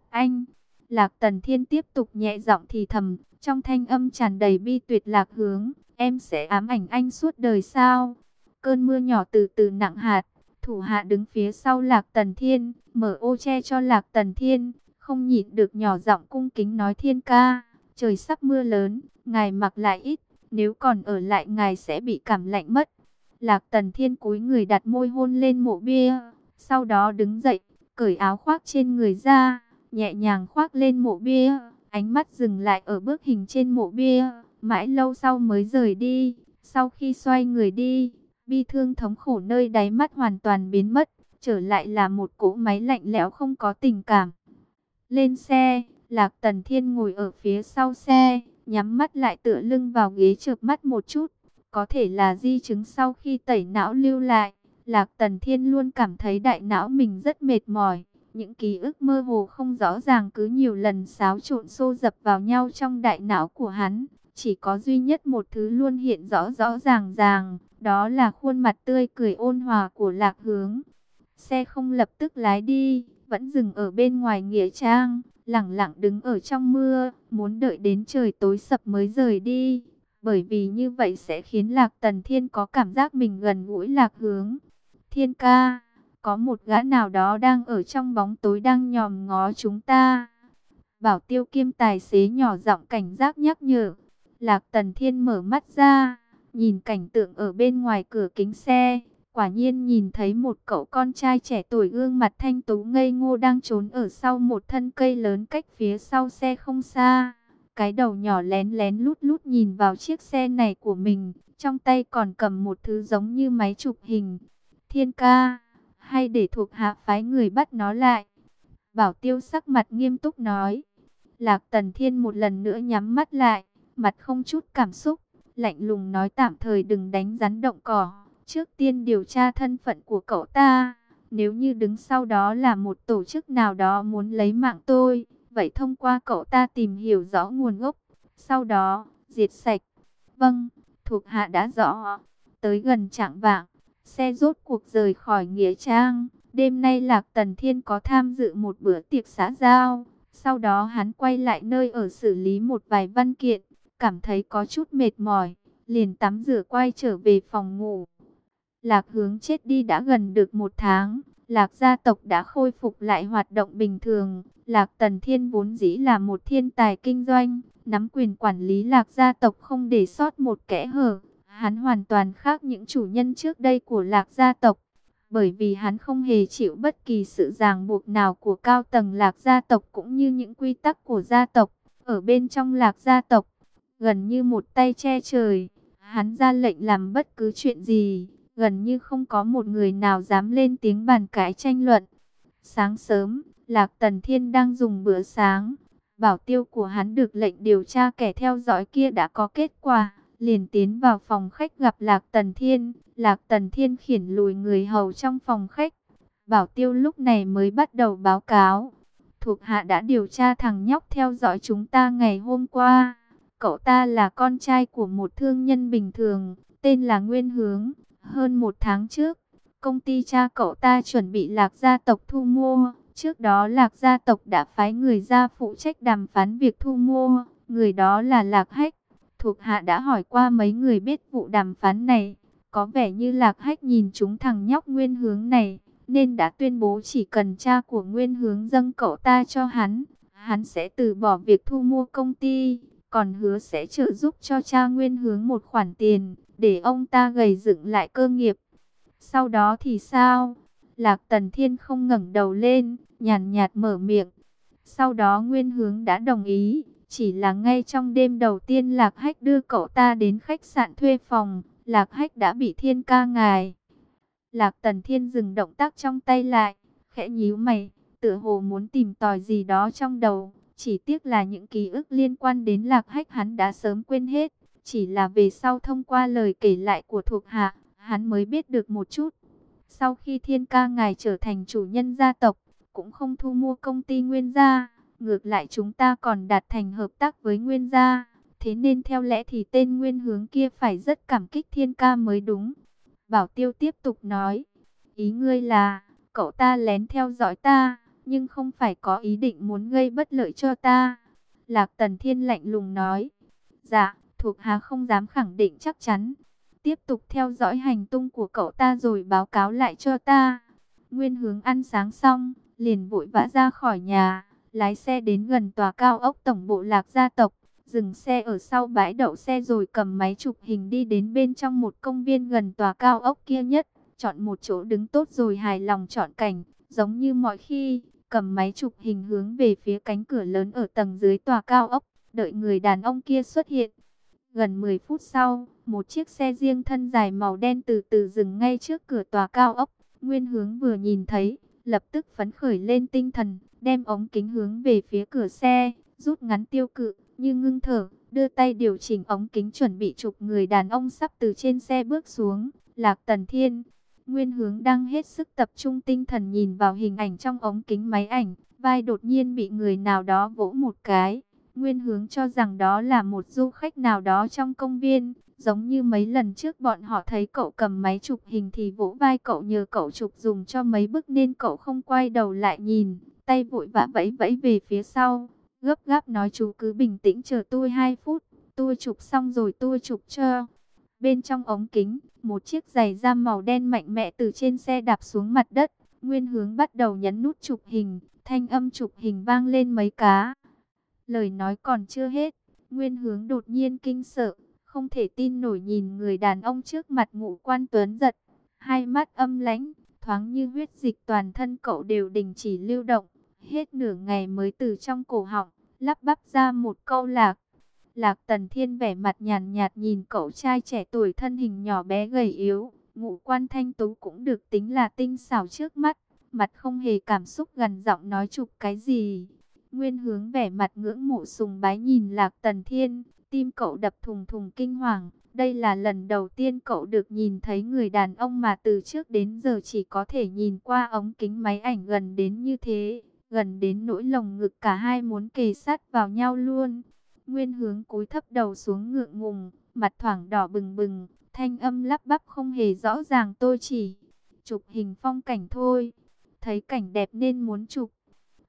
Anh, Lạc Tần Thiên tiếp tục nhẹ giọng thì thầm, trong thanh âm tràn đầy bi tuyệt lạc hướng, em sẽ ám ảnh anh suốt đời sao? Cơn mưa nhỏ từ từ nặng hạt, thủ hạ đứng phía sau Lạc Tần Thiên, mở ô che cho Lạc Tần Thiên, không nhịn được nhỏ giọng cung kính nói thiên ca, trời sắp mưa lớn, ngài mặc lại ít, nếu còn ở lại ngài sẽ bị cảm lạnh mất. Lạc Tần Thiên cúi người đặt môi hôn lên mộ bia, sau đó đứng dậy, cởi áo khoác trên người ra, nhẹ nhàng khoác lên mộ bia, ánh mắt dừng lại ở bức hình trên mộ bia, mãi lâu sau mới rời đi. Sau khi xoay người đi, bi thương thống khổ nơi đáy mắt hoàn toàn biến mất, trở lại là một cỗ máy lạnh lẽo không có tình cảm. Lên xe, Lạc Tần Thiên ngồi ở phía sau xe, nhắm mắt lại tựa lưng vào ghế chợp mắt một chút, có thể là di chứng sau khi tẩy não lưu lại. Lạc Tần Thiên luôn cảm thấy đại não mình rất mệt mỏi. Những ký ức mơ hồ không rõ ràng cứ nhiều lần xáo trộn xô dập vào nhau trong đại não của hắn. Chỉ có duy nhất một thứ luôn hiện rõ rõ ràng ràng, đó là khuôn mặt tươi cười ôn hòa của lạc hướng. Xe không lập tức lái đi, vẫn dừng ở bên ngoài nghĩa trang, lặng lặng đứng ở trong mưa, muốn đợi đến trời tối sập mới rời đi bởi vì như vậy sẽ khiến Lạc Tần Thiên có cảm giác mình gần gũi Lạc Hướng. Thiên ca, có một gã nào đó đang ở trong bóng tối đang nhòm ngó chúng ta. Bảo tiêu kiêm tài xế nhỏ giọng cảnh giác nhắc nhở. Lạc Tần Thiên mở mắt ra, nhìn cảnh tượng ở bên ngoài cửa kính xe. Quả nhiên nhìn thấy một cậu con trai trẻ tuổi gương mặt thanh tú ngây ngô đang trốn ở sau một thân cây lớn cách phía sau xe không xa. Cái đầu nhỏ lén lén lút lút nhìn vào chiếc xe này của mình, trong tay còn cầm một thứ giống như máy chụp hình. Thiên ca, hay để thuộc hạ phái người bắt nó lại. Bảo tiêu sắc mặt nghiêm túc nói. Lạc Tần Thiên một lần nữa nhắm mắt lại, mặt không chút cảm xúc, lạnh lùng nói tạm thời đừng đánh rắn động cỏ. Trước tiên điều tra thân phận của cậu ta, nếu như đứng sau đó là một tổ chức nào đó muốn lấy mạng tôi, Vậy thông qua cậu ta tìm hiểu rõ nguồn gốc, sau đó diệt sạch. Vâng, thuộc hạ đã rõ. Tới gần trạng vạng, xe rốt cuộc rời khỏi Nghĩa Trang. Đêm nay Lạc Tần Thiên có tham dự một bữa tiệc xã giao. Sau đó hắn quay lại nơi ở xử lý một vài văn kiện, cảm thấy có chút mệt mỏi, liền tắm rửa quay trở về phòng ngủ. Lạc hướng chết đi đã gần được một tháng, Lạc gia tộc đã khôi phục lại hoạt động bình thường. Lạc Tần Thiên vốn dĩ là một thiên tài kinh doanh, nắm quyền quản lý Lạc gia tộc không để sót một kẽ hở. Hắn hoàn toàn khác những chủ nhân trước đây của Lạc gia tộc. bởi vì hắn không hề chịu bất kỳ sự ràng buộc nào của cao tầng lạc gia tộc cũng như những quy tắc của gia tộc. Ở bên trong lạc gia tộc, gần như một tay che trời, hắn ra lệnh làm bất cứ chuyện gì, gần như không có một người nào dám lên tiếng bàn cãi tranh luận. Sáng sớm, Lạc Tần Thiên đang dùng bữa sáng, bảo tiêu của hắn được lệnh điều tra kẻ theo dõi kia đã có kết quả, liền tiến vào phòng khách gặp Lạc Tần Thiên. Lạc Tần Thiên khiển lùi người hầu trong phòng khách. Bảo tiêu lúc này mới bắt đầu báo cáo. Thuộc hạ đã điều tra thằng nhóc theo dõi chúng ta ngày hôm qua. Cậu ta là con trai của một thương nhân bình thường, tên là Nguyên Hướng. Hơn một tháng trước, công ty cha cậu ta chuẩn bị lạc gia tộc thu mua. Trước đó lạc gia tộc đã phái người ra phụ trách đàm phán việc thu mua. Người đó là lạc hách. Thuộc hạ đã hỏi qua mấy người biết vụ đàm phán này. Có vẻ như lạc hách nhìn chúng thằng nhóc nguyên hướng này. Nên đã tuyên bố chỉ cần cha của nguyên hướng dâng cậu ta cho hắn. Hắn sẽ từ bỏ việc thu mua công ty. Còn hứa sẽ trợ giúp cho cha nguyên hướng một khoản tiền. Để ông ta gầy dựng lại cơ nghiệp. Sau đó thì sao? Lạc Tần Thiên không ngẩng đầu lên, nhàn nhạt mở miệng. Sau đó Nguyên Hướng đã đồng ý, chỉ là ngay trong đêm đầu tiên Lạc Hách đưa cậu ta đến khách sạn thuê phòng, Lạc Hách đã bị thiên ca ngài. Lạc Tần Thiên dừng động tác trong tay lại, khẽ nhíu mày, tựa hồ muốn tìm tòi gì đó trong đầu. Chỉ tiếc là những ký ức liên quan đến Lạc Hách hắn đã sớm quên hết. Chỉ là về sau thông qua lời kể lại của thuộc hạ, hắn mới biết được một chút. Sau khi thiên ca ngài trở thành chủ nhân gia tộc, cũng không thu mua công ty Nguyên Gia. Ngược lại chúng ta còn đạt thành hợp tác với Nguyên Gia. Thế nên theo lẽ thì tên Nguyên hướng kia phải rất cảm kích thiên ca mới đúng. Bảo Tiêu tiếp tục nói. Ý ngươi là, cậu ta lén theo dõi ta, nhưng không phải có ý định muốn gây bất lợi cho ta. Lạc Tần Thiên lạnh lùng nói. Dạ, thuộc hạ không dám khẳng định chắc chắn. Tiếp tục theo dõi hành tung của cậu ta rồi báo cáo lại cho ta. Nguyên hướng ăn sáng xong, liền vội vã ra khỏi nhà, lái xe đến gần tòa cao ốc tổng bộ lạc gia tộc, dừng xe ở sau bãi đậu xe rồi cầm máy chụp hình đi đến bên trong một công viên gần tòa cao ốc kia nhất, chọn một chỗ đứng tốt rồi hài lòng chọn cảnh, giống như mọi khi, cầm máy chụp hình hướng về phía cánh cửa lớn ở tầng dưới tòa cao ốc, đợi người đàn ông kia xuất hiện. Gần 10 phút sau, một chiếc xe riêng thân dài màu đen từ từ dừng ngay trước cửa tòa cao ốc. Nguyên hướng vừa nhìn thấy, lập tức phấn khởi lên tinh thần, đem ống kính hướng về phía cửa xe, rút ngắn tiêu cự, như ngưng thở, đưa tay điều chỉnh ống kính chuẩn bị chụp người đàn ông sắp từ trên xe bước xuống, Lạc Tần Thiên. Nguyên hướng đang hết sức tập trung tinh thần nhìn vào hình ảnh trong ống kính máy ảnh, vai đột nhiên bị người nào đó vỗ một cái. Nguyên hướng cho rằng đó là một du khách nào đó trong công viên, giống như mấy lần trước bọn họ thấy cậu cầm máy chụp hình thì vỗ vai cậu nhờ cậu chụp dùng cho mấy bức nên cậu không quay đầu lại nhìn, tay vội vã vẫy vẫy về phía sau, gấp gáp nói chú cứ bình tĩnh chờ tôi 2 phút, tôi chụp xong rồi tôi chụp cho. Bên trong ống kính, một chiếc giày da màu đen mạnh mẽ từ trên xe đạp xuống mặt đất, Nguyên hướng bắt đầu nhấn nút chụp hình, thanh âm chụp hình vang lên mấy cá. Lời nói còn chưa hết, Nguyên hướng đột nhiên kinh sợ, không thể tin nổi nhìn người đàn ông trước mặt ngụ quan tuấn giật. Hai mắt âm lãnh, thoáng như huyết dịch toàn thân cậu đều đình chỉ lưu động. Hết nửa ngày mới từ trong cổ họng, lắp bắp ra một câu lạc. Lạc tần thiên vẻ mặt nhàn nhạt nhìn cậu trai trẻ tuổi thân hình nhỏ bé gầy yếu. Ngũ quan thanh tú cũng được tính là tinh xảo trước mắt. Mặt không hề cảm xúc gần giọng nói chụp cái gì. Nguyên hướng vẻ mặt ngưỡng mộ sùng bái nhìn Lạc Tần Thiên, tim cậu đập thùng thùng kinh hoàng. Đây là lần đầu tiên cậu được nhìn thấy người đàn ông mà từ trước đến giờ chỉ có thể nhìn qua ống kính máy ảnh gần đến như thế, gần đến nỗi lồng ngực cả hai muốn kề sát vào nhau luôn. Nguyên hướng cúi thấp đầu xuống ngượng ngùng, mặt thoảng đỏ bừng bừng, thanh âm lắp bắp không hề rõ ràng tôi chỉ chụp hình phong cảnh thôi. Thấy cảnh đẹp nên muốn chụp,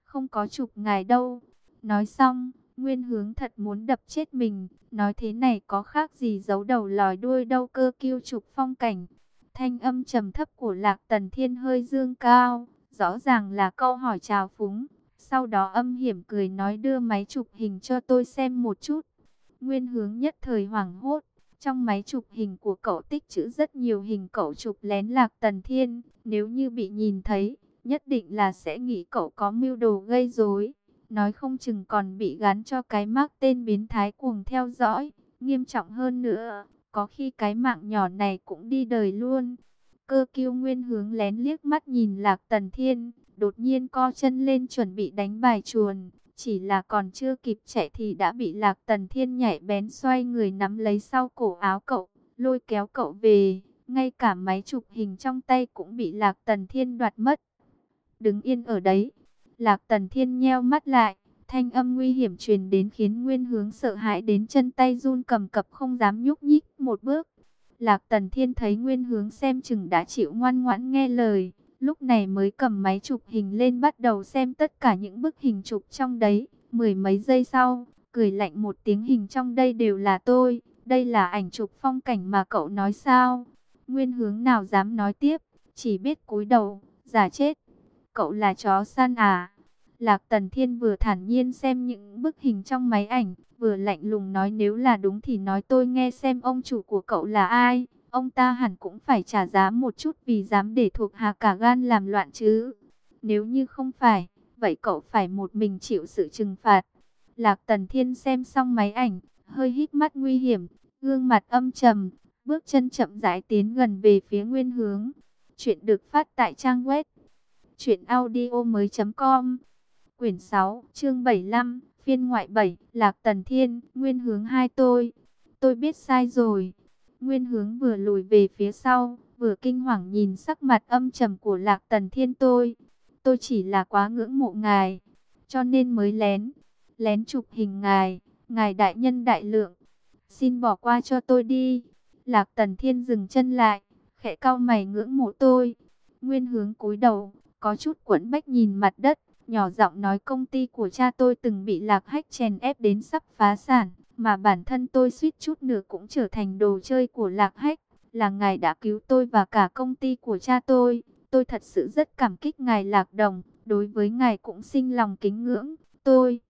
không có chụp ngài đâu. Nói xong, Nguyên hướng thật muốn đập chết mình, nói thế này có khác gì giấu đầu lòi đuôi đâu cơ kiêu chụp phong cảnh. Thanh âm trầm thấp của Lạc Tần Thiên hơi dương cao, rõ ràng là câu hỏi chào phúng. Sau đó âm hiểm cười nói đưa máy chụp hình cho tôi xem một chút. Nguyên hướng nhất thời hoảng hốt, Trong máy chụp hình của cậu tích trữ rất nhiều hình cậu chụp lén Lạc Tần Thiên. Nếu như bị nhìn thấy, nhất định là sẽ nghĩ cậu có mưu đồ gây rối. Nói không chừng còn bị gắn cho cái mác tên biến thái cuồng theo dõi. Nghiêm trọng hơn nữa, có khi cái mạng nhỏ này cũng đi đời luôn. Cơ kiêu nguyên hướng lén liếc mắt nhìn Lạc Tần Thiên, đột nhiên co chân lên chuẩn bị đánh bài chuồn. Chỉ là còn chưa kịp chạy thì đã bị Lạc Tần Thiên nhảy bén xoay người nắm lấy sau cổ áo cậu, lôi kéo cậu về. Ngay cả máy chụp hình trong tay cũng bị Lạc Tần Thiên đoạt mất. Đứng yên ở đấy, Lạc Tần Thiên nheo mắt lại, thanh âm nguy hiểm truyền đến khiến Nguyên Hướng sợ hãi đến chân tay run cầm cập không dám nhúc nhích một bước. Lạc Tần Thiên thấy Nguyên Hướng xem chừng đã chịu ngoan ngoãn nghe lời, lúc này mới cầm máy chụp hình lên bắt đầu xem tất cả những bức hình chụp trong đấy. Mười mấy giây sau, cười lạnh một tiếng hình trong đây đều là tôi, đây là ảnh chụp phong cảnh mà cậu nói sao? Nguyên Hướng nào dám nói tiếp, chỉ biết cúi đầu, giả chết. Cậu là chó săn à? Lạc Tần Thiên vừa thản nhiên xem những bức hình trong máy ảnh, vừa lạnh lùng nói nếu là đúng thì nói tôi nghe xem ông chủ của cậu là ai. Ông ta hẳn cũng phải trả giá một chút vì dám để thuộc hạ cả gan làm loạn chứ. Nếu như không phải, vậy cậu phải một mình chịu sự trừng phạt. Lạc Tần Thiên xem xong máy ảnh, hơi hít mắt nguy hiểm, gương mặt âm trầm, bước chân chậm rãi tiến gần về phía nguyên hướng. Chuyện được phát tại trang web Chuyện audio mới com Quyển 6, chương 75, phiên ngoại 7, Lạc Tần Thiên, nguyên hướng hai tôi. Tôi biết sai rồi. Nguyên hướng vừa lùi về phía sau, vừa kinh hoàng nhìn sắc mặt âm trầm của Lạc Tần Thiên tôi. Tôi chỉ là quá ngưỡng mộ ngài, cho nên mới lén, lén chụp hình ngài, ngài đại nhân đại lượng. Xin bỏ qua cho tôi đi. Lạc Tần Thiên dừng chân lại, khẽ cau mày ngưỡng mộ tôi. Nguyên hướng cúi đầu, có chút quẫn bách nhìn mặt đất, nhỏ giọng nói công ty của cha tôi từng bị lạc hách chèn ép đến sắp phá sản, mà bản thân tôi suýt chút nữa cũng trở thành đồ chơi của lạc hách. Là ngài đã cứu tôi và cả công ty của cha tôi. Tôi thật sự rất cảm kích ngài lạc đồng, đối với ngài cũng sinh lòng kính ngưỡng. Tôi,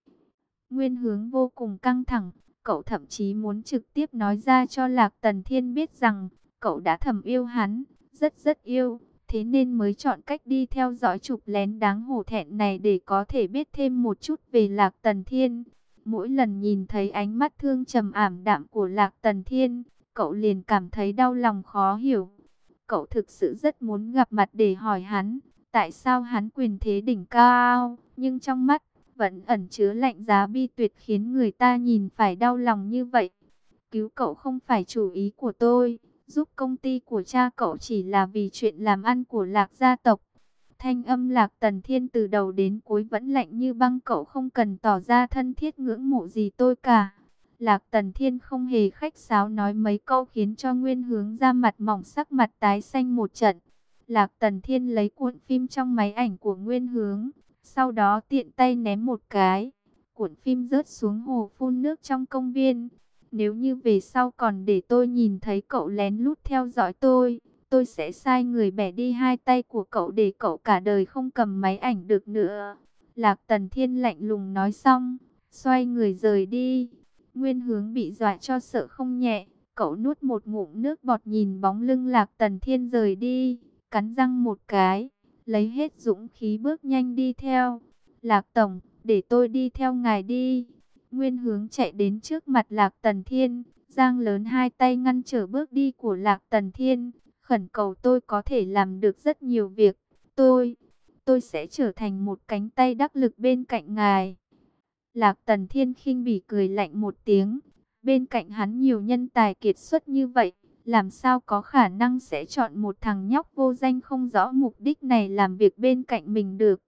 nguyên hướng vô cùng căng thẳng, cậu thậm chí muốn trực tiếp nói ra cho lạc tần thiên biết rằng, cậu đã thầm yêu hắn, rất rất yêu Thế nên mới chọn cách đi theo dõi chụp lén đáng hổ thẹn này để có thể biết thêm một chút về Lạc Tần Thiên. Mỗi lần nhìn thấy ánh mắt thương trầm ảm đạm của Lạc Tần Thiên, cậu liền cảm thấy đau lòng khó hiểu. Cậu thực sự rất muốn gặp mặt để hỏi hắn, tại sao hắn quyền thế đỉnh cao, nhưng trong mắt vẫn ẩn chứa lạnh giá bi tuyệt khiến người ta nhìn phải đau lòng như vậy. Cứu cậu không phải chủ ý của tôi, giúp công ty của cha cậu chỉ là vì chuyện làm ăn của lạc gia tộc. Thanh âm lạc tần thiên từ đầu đến cuối vẫn lạnh như băng cậu không cần tỏ ra thân thiết ngưỡng mộ gì tôi cả. Lạc tần thiên không hề khách sáo nói mấy câu khiến cho nguyên hướng ra mặt mỏng sắc mặt tái xanh một trận. Lạc tần thiên lấy cuộn phim trong máy ảnh của nguyên hướng, sau đó tiện tay ném một cái. Cuộn phim rớt xuống hồ phun nước trong công viên. Nếu như về sau còn để tôi nhìn thấy cậu lén lút theo dõi tôi, tôi sẽ sai người bẻ đi hai tay của cậu để cậu cả đời không cầm máy ảnh được nữa. Lạc Tần Thiên lạnh lùng nói xong, xoay người rời đi. Nguyên hướng bị dọa cho sợ không nhẹ, cậu nuốt một ngụm nước bọt nhìn bóng lưng Lạc Tần Thiên rời đi, cắn răng một cái, lấy hết dũng khí bước nhanh đi theo. Lạc Tổng, để tôi đi theo ngài đi. Nguyên hướng chạy đến trước mặt Lạc Tần Thiên, giang lớn hai tay ngăn trở bước đi của Lạc Tần Thiên, khẩn cầu tôi có thể làm được rất nhiều việc. Tôi, tôi sẽ trở thành một cánh tay đắc lực bên cạnh ngài. Lạc Tần Thiên khinh bỉ cười lạnh một tiếng, bên cạnh hắn nhiều nhân tài kiệt xuất như vậy, làm sao có khả năng sẽ chọn một thằng nhóc vô danh không rõ mục đích này làm việc bên cạnh mình được.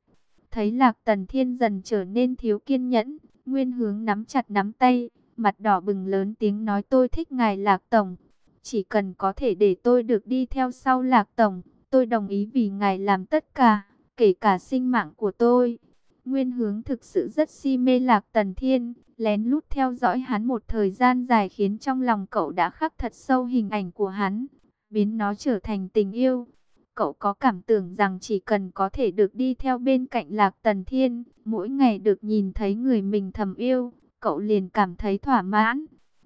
Thấy Lạc Tần Thiên dần trở nên thiếu kiên nhẫn, Nguyên hướng nắm chặt nắm tay, mặt đỏ bừng lớn tiếng nói tôi thích ngài Lạc Tổng. Chỉ cần có thể để tôi được đi theo sau Lạc Tổng, tôi đồng ý vì ngài làm tất cả, kể cả sinh mạng của tôi. Nguyên hướng thực sự rất si mê Lạc Tần Thiên, lén lút theo dõi hắn một thời gian dài khiến trong lòng cậu đã khắc thật sâu hình ảnh của hắn, biến nó trở thành tình yêu. Cậu có cảm tưởng rằng chỉ cần có thể được đi theo bên cạnh Lạc Tần Thiên, mỗi ngày được nhìn thấy người mình thầm yêu, cậu liền cảm thấy thỏa mãn.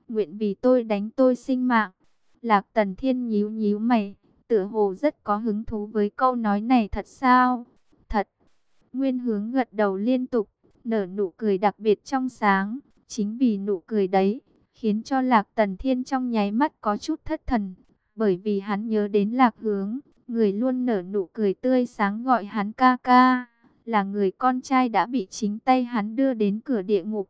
nguyện vì tôi đánh tôi sinh mạng. Lạc Tần Thiên nhíu nhíu mày, tựa hồ rất có hứng thú với câu nói này thật sao? Thật. Nguyên hướng gật đầu liên tục, nở nụ cười đặc biệt trong sáng. Chính vì nụ cười đấy, khiến cho Lạc Tần Thiên trong nháy mắt có chút thất thần. Bởi vì hắn nhớ đến Lạc Hướng, người luôn nở nụ cười tươi sáng gọi hắn ca ca. Là người con trai đã bị chính tay hắn đưa đến cửa địa ngục.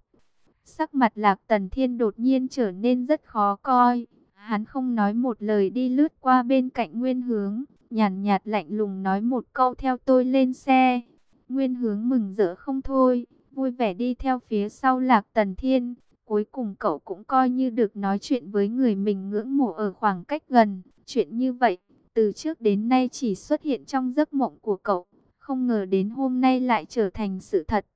Sắc mặt Lạc Tần Thiên đột nhiên trở nên rất khó coi. Hắn không nói một lời đi lướt qua bên cạnh Nguyên Hướng, nhàn nhạt, lạnh lùng nói một câu theo tôi lên xe. Nguyên Hướng mừng rỡ không thôi, vui vẻ đi theo phía sau Lạc Tần Thiên. Cuối cùng cậu cũng coi như được nói chuyện với người mình ngưỡng mộ ở khoảng cách gần. Chuyện như vậy, từ trước đến nay chỉ xuất hiện trong giấc mộng của cậu. Không ngờ đến hôm nay lại trở thành sự thật.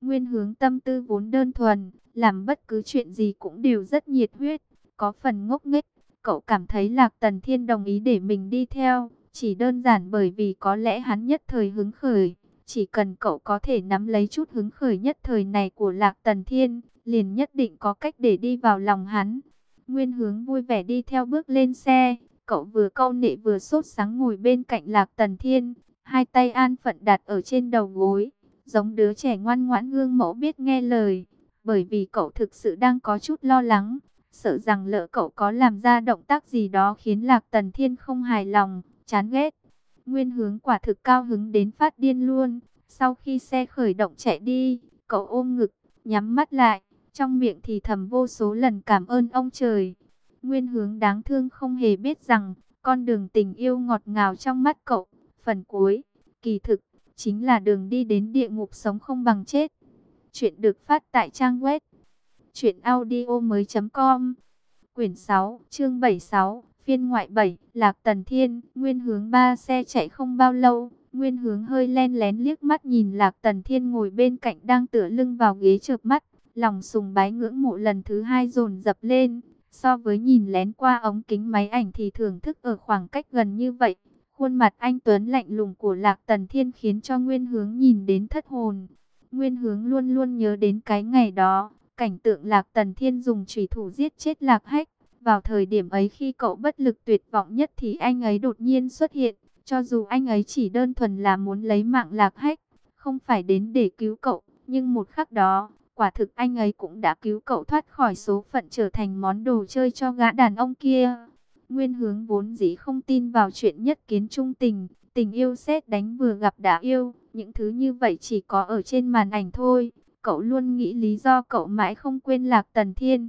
Nguyên hướng tâm tư vốn đơn thuần, làm bất cứ chuyện gì cũng đều rất nhiệt huyết, có phần ngốc nghếch. Cậu cảm thấy Lạc Tần Thiên đồng ý để mình đi theo, chỉ đơn giản bởi vì có lẽ hắn nhất thời hứng khởi. Chỉ cần cậu có thể nắm lấy chút hứng khởi nhất thời này của Lạc Tần Thiên, liền nhất định có cách để đi vào lòng hắn. Nguyên hướng vui vẻ đi theo bước lên xe, cậu vừa câu nệ vừa sốt sáng ngồi bên cạnh Lạc Tần Thiên, hai tay an phận đặt ở trên đầu gối, giống đứa trẻ ngoan ngoãn gương mẫu biết nghe lời, bởi vì cậu thực sự đang có chút lo lắng, sợ rằng lỡ cậu có làm ra động tác gì đó khiến Lạc Tần Thiên không hài lòng, chán ghét. Nguyên hướng quả thực cao hứng đến phát điên luôn, sau khi xe khởi động chạy đi, cậu ôm ngực, nhắm mắt lại, trong miệng thì thầm vô số lần cảm ơn ông trời. Nguyên hướng đáng thương không hề biết rằng, con đường tình yêu ngọt ngào trong mắt cậu, phần cuối, kỳ thực, chính là đường đi đến địa ngục sống không bằng chết. Chuyện được phát tại trang web truyệnaudiomoi.com. Quyển 6, chương 76, phiên ngoại 7, Lạc Tần Thiên, nguyên hướng ba xe chạy không bao lâu, nguyên hướng hơi len lén liếc mắt nhìn Lạc Tần Thiên ngồi bên cạnh đang tựa lưng vào ghế chợp mắt, lòng sùng bái ngưỡng mộ lần thứ hai dồn dập lên, so với nhìn lén qua ống kính máy ảnh thì thưởng thức ở khoảng cách gần như vậy, Khuôn mặt anh Tuấn lạnh lùng của Lạc Tần Thiên khiến cho Nguyên Hướng nhìn đến thất hồn. Nguyên Hướng luôn luôn nhớ đến cái ngày đó, cảnh tượng Lạc Tần Thiên dùng chủy thủ giết chết Lạc Hách. Vào thời điểm ấy khi cậu bất lực tuyệt vọng nhất thì anh ấy đột nhiên xuất hiện, cho dù anh ấy chỉ đơn thuần là muốn lấy mạng Lạc Hách, không phải đến để cứu cậu, nhưng một khắc đó, quả thực anh ấy cũng đã cứu cậu thoát khỏi số phận trở thành món đồ chơi cho gã đàn ông kia. Nguyên hướng vốn dĩ không tin vào chuyện nhất kiến trung tình, tình yêu xét đánh vừa gặp đã yêu, những thứ như vậy chỉ có ở trên màn ảnh thôi. Cậu luôn nghĩ lý do cậu mãi không quên Lạc Tần Thiên,